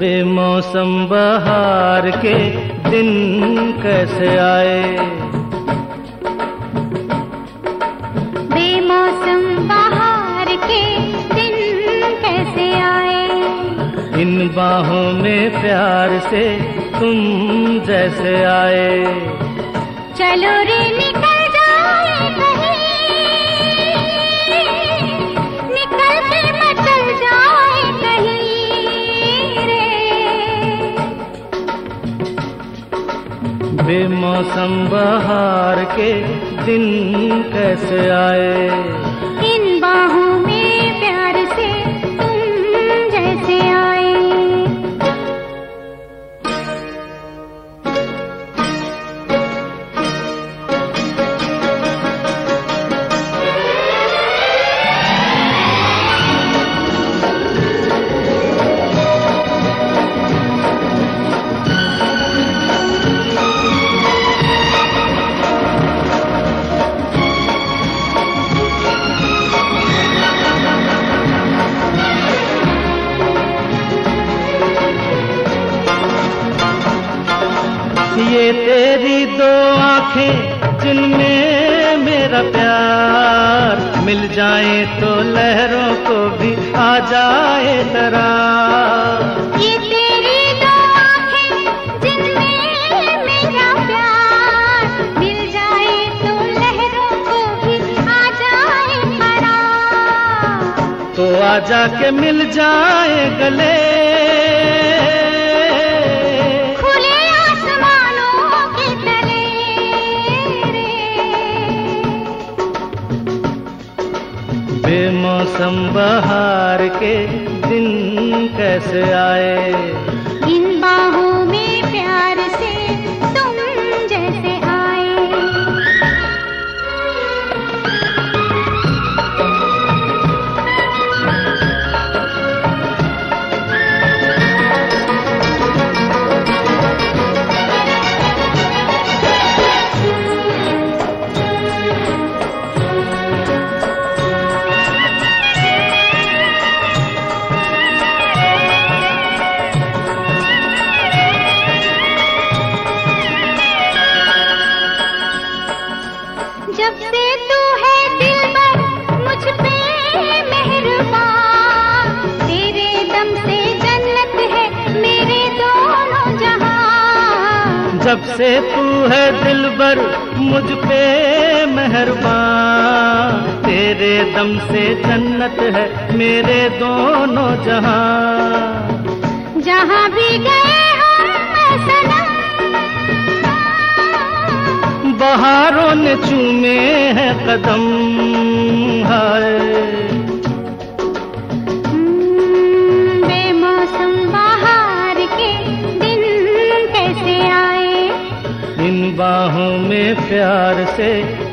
बेमौसम बहार के दिन कैसे आए? बेमौसम बहार के दिन कैसे आए? इन बाहों में प्यार से तुम जैसे आए। चलो रे बेमौसम बहार के दिन कैसे आए? इन बाहों ये तेरी दो आँखें जिनमें मेरा प्यार। मिल जाए तो लहरों को भी आ जाए तरा ये तेरी दो आँखें जिनमें मेरा प्यार। मिल जाए तो लहरों को भी आ जाए परार तो आजा के मिल जाए गले बेमौसम बहार के दिन कैसे आए? जब से तू है दिलबर मुझ पे मेहरबान। तेरे दम से जन्नत है मेरे दोनों जहाँ जहाँ भी गए हम बहारों ने चूमे हैं कदम हाय। प्यार से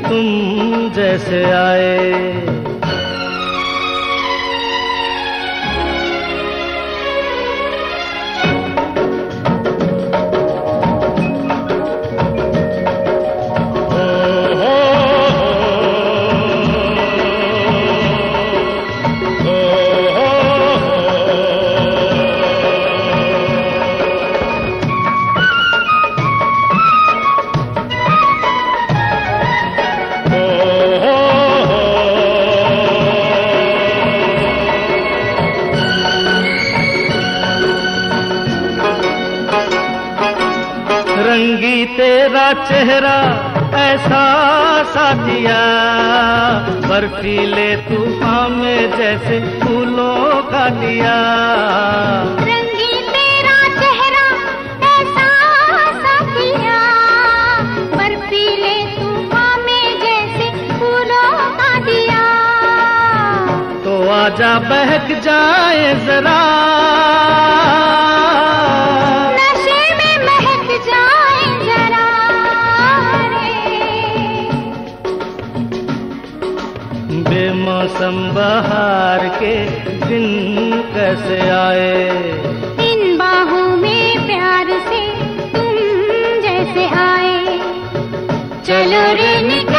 तुम जैसे आए। रंगी तेरा चेहरा ऐसा साथिया बर्फीले तूफ़ान में जैसे फूलों का दिया। रंगी तेरा चेहरा ऐसा साथिया बर्फीले तूफ़ान में जैसे फूलों का दिया। तो आजा बहक जाए जरा। बेमौसम बहार के दिन कैसे आए? इन बाहों में प्यार से तुम जैसे आए। चलो रे निकल